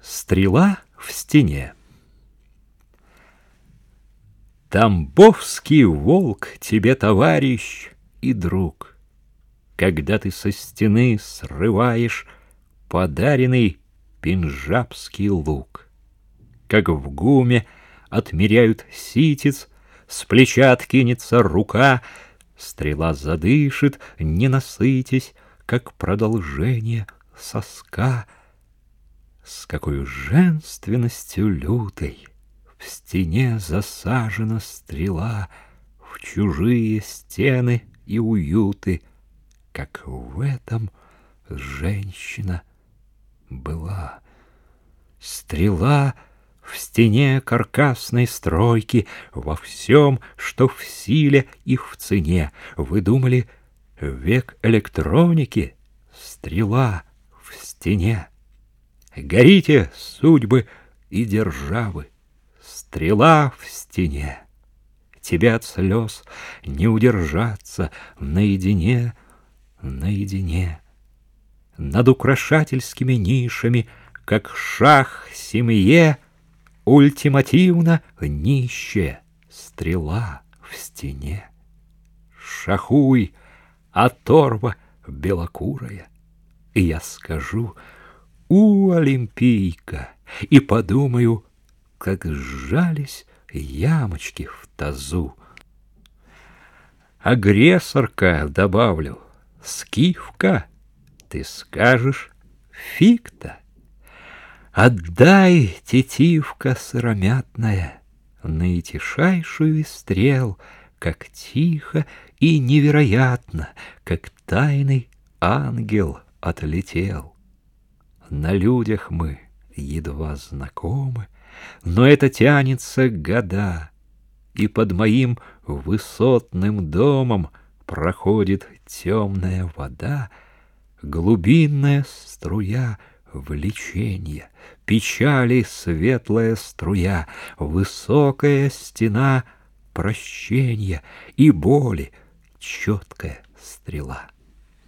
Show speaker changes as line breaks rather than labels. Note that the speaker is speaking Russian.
Стрела в стене. Тамбовский волк тебе товарищ и друг. Когда ты со стены срываешь подаренный пенджабский лук. Как в гуме отмеряют ситец, с плеча откинется рука, стрела задышит, не насытясь, как продолжение соска — с какой женственностью лютой В стене засажена стрела В чужие стены и уюты, Как в этом женщина была. Стрела в стене каркасной стройки, Во всем, что в силе и в цене. Вы думали, век электроники, Стрела в стене. Горите, судьбы и державы, Стрела в стене. Тебе от слез не удержаться Наедине, наедине. Над украшательскими нишами, Как шах семье, Ультимативно нищая Стрела в стене. Шахуй, оторва белокурая, И я скажу — у Олимпийка, и подумаю, как сжались ямочки в тазу. Агрессорка, добавлю, скифка, ты скажешь, фиг-то. Отдай, тетивка сыромятная, наитишайшую стрел, как тихо и невероятно, как тайный ангел отлетел. На людях мы едва знакомы, Но это тянется года, И под моим высотным домом Проходит темная вода, Глубинная струя влечения, Печали светлая струя, Высокая стена прощения И боли четкая стрела.